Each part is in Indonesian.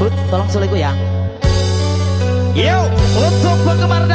Bud, tolong suliku ya. Yuk, untuk penggemar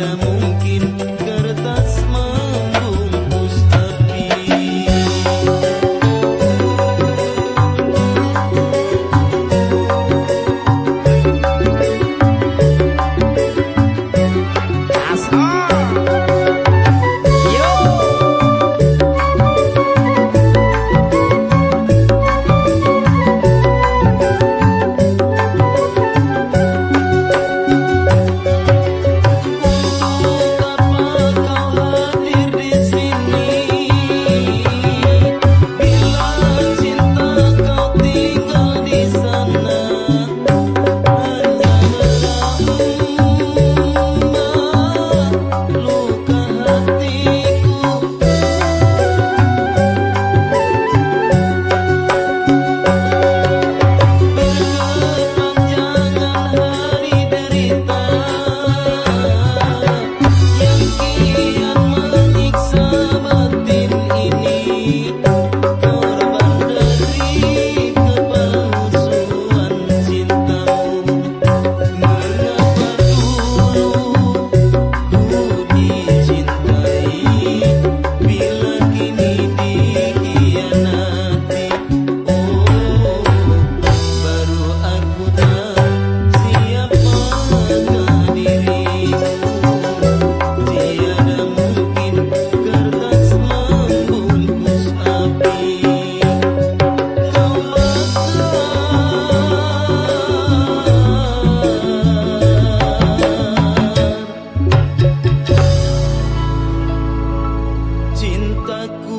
temor. Ta